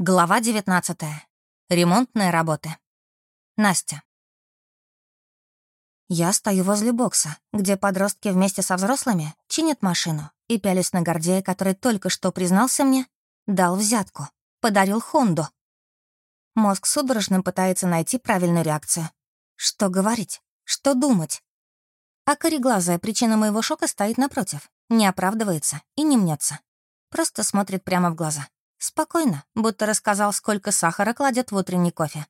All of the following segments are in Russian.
Глава 19. Ремонтные работы. Настя. Я стою возле бокса, где подростки вместе со взрослыми чинят машину и пялись на Гордея, который только что признался мне, дал взятку, подарил Хонду. Мозг судорожно пытается найти правильную реакцию. Что говорить? Что думать? А кореглазая причина моего шока стоит напротив, не оправдывается и не мнется. Просто смотрит прямо в глаза. Спокойно, будто рассказал, сколько сахара кладет в утренний кофе.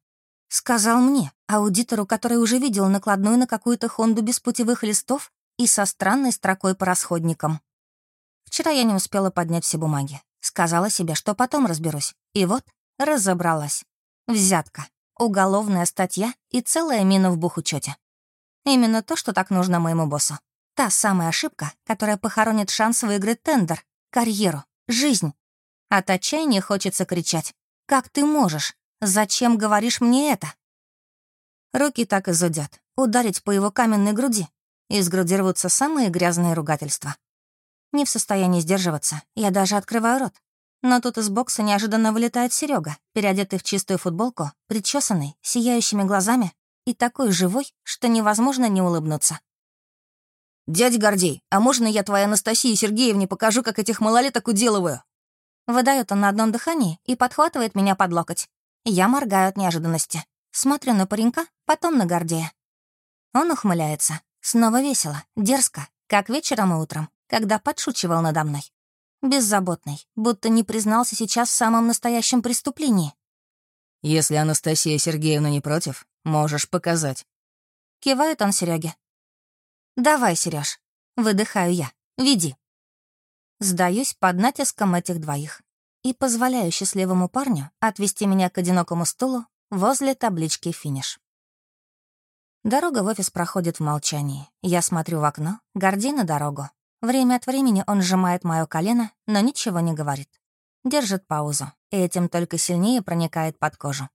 Сказал мне, аудитору, который уже видел накладную на какую-то Хонду без путевых листов и со странной строкой по расходникам. Вчера я не успела поднять все бумаги. Сказала себе, что потом разберусь. И вот разобралась. Взятка, уголовная статья и целая мина в бухучете. Именно то, что так нужно моему боссу. Та самая ошибка, которая похоронит шанс выиграть тендер, карьеру, жизнь от отчаяния хочется кричать. «Как ты можешь? Зачем говоришь мне это?» Руки так и зудят. Ударить по его каменной груди. Из груди рвутся самые грязные ругательства. Не в состоянии сдерживаться, я даже открываю рот. Но тут из бокса неожиданно вылетает Серега, переодетый в чистую футболку, причесанный, сияющими глазами и такой живой, что невозможно не улыбнуться. «Дядя Гордей, а можно я твоей Анастасии Сергеевне покажу, как этих малолеток уделываю?» Выдает он на одном дыхании и подхватывает меня под локоть. Я моргаю от неожиданности. Смотрю на паренька, потом на Гордея. Он ухмыляется. Снова весело, дерзко, как вечером и утром, когда подшучивал надо мной. Беззаботный, будто не признался сейчас в самом настоящем преступлении. «Если Анастасия Сергеевна не против, можешь показать». Кивает он Сереге. «Давай, Сереж, выдыхаю я. Веди». Сдаюсь под натиском этих двоих и позволяю счастливому парню отвести меня к одинокому стулу возле таблички «Финиш». Дорога в офис проходит в молчании. Я смотрю в окно, горди на дорогу. Время от времени он сжимает мое колено, но ничего не говорит. Держит паузу, и этим только сильнее проникает под кожу.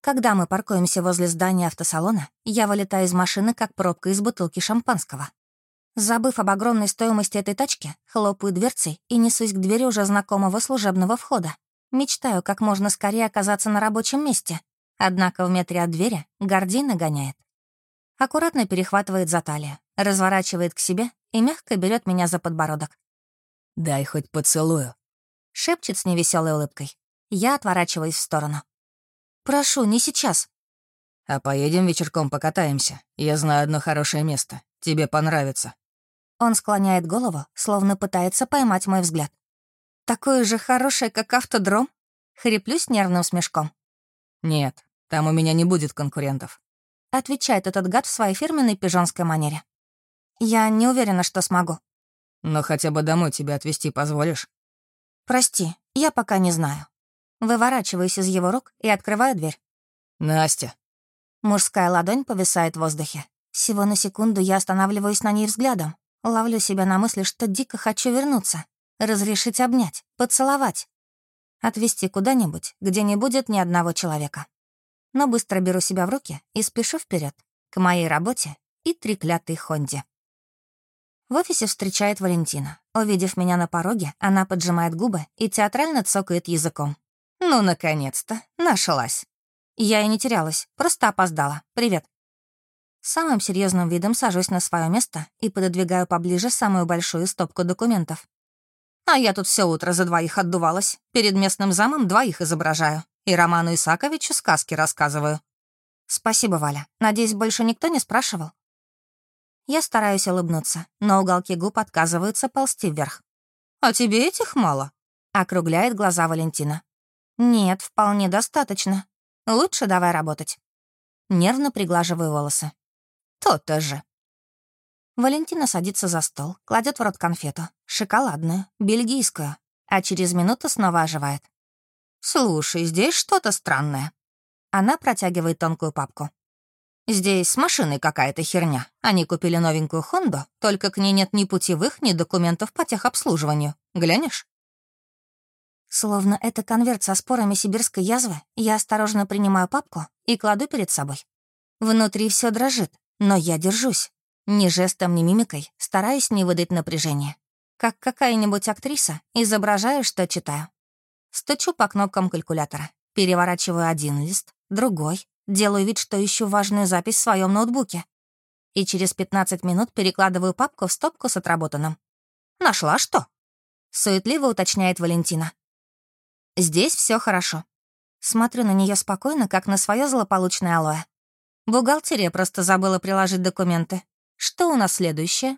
Когда мы паркуемся возле здания автосалона, я вылетаю из машины, как пробка из бутылки шампанского. Забыв об огромной стоимости этой тачки, хлопаю дверцей и несусь к двери уже знакомого служебного входа. Мечтаю как можно скорее оказаться на рабочем месте. Однако в метре от двери Гордей нагоняет. Аккуратно перехватывает за талию, разворачивает к себе и мягко берет меня за подбородок. «Дай хоть поцелую», — шепчет с невеселой улыбкой. Я отворачиваюсь в сторону. «Прошу, не сейчас». «А поедем вечерком покатаемся. Я знаю одно хорошее место. Тебе понравится». Он склоняет голову, словно пытается поймать мой взгляд. «Такое же хорошее, как автодром?» Хриплю с нервным смешком. «Нет, там у меня не будет конкурентов», — отвечает этот гад в своей фирменной пижонской манере. «Я не уверена, что смогу». «Но хотя бы домой тебя отвезти позволишь?» «Прости, я пока не знаю». Выворачиваюсь из его рук и открываю дверь. «Настя». Мужская ладонь повисает в воздухе. Всего на секунду я останавливаюсь на ней взглядом. Ловлю себя на мысли, что дико хочу вернуться. Разрешить обнять, поцеловать. Отвезти куда-нибудь, где не будет ни одного человека. Но быстро беру себя в руки и спешу вперед к моей работе и треклятой Хонде. В офисе встречает Валентина. Увидев меня на пороге, она поджимает губы и театрально цокает языком. «Ну, наконец-то, нашлась». Я и не терялась, просто опоздала. «Привет». Самым серьезным видом сажусь на свое место и пододвигаю поближе самую большую стопку документов. А я тут все утро за двоих отдувалась. Перед местным замом двоих изображаю. И Роману Исаковичу сказки рассказываю. Спасибо, Валя. Надеюсь, больше никто не спрашивал? Я стараюсь улыбнуться, но уголки губ отказываются ползти вверх. «А тебе этих мало?» — округляет глаза Валентина. «Нет, вполне достаточно. Лучше давай работать». Нервно приглаживаю волосы. То-то же. Валентина садится за стол, кладет в рот конфету. Шоколадную, бельгийскую. А через минуту снова оживает. «Слушай, здесь что-то странное». Она протягивает тонкую папку. «Здесь с машиной какая-то херня. Они купили новенькую Хонду, только к ней нет ни путевых, ни документов по техобслуживанию. Глянешь?» Словно это конверт со спорами сибирской язвы, я осторожно принимаю папку и кладу перед собой. Внутри все дрожит, но я держусь. Ни жестом, ни мимикой, стараюсь не выдать напряжения. Как какая-нибудь актриса, изображаю, что читаю. Стучу по кнопкам калькулятора. Переворачиваю один лист, другой. Делаю вид, что ищу важную запись в своем ноутбуке. И через 15 минут перекладываю папку в стопку с отработанным. «Нашла что?» — суетливо уточняет Валентина. «Здесь все хорошо». Смотрю на нее спокойно, как на свое злополучное алоэ. Бухгалтерия просто забыла приложить документы. Что у нас следующее?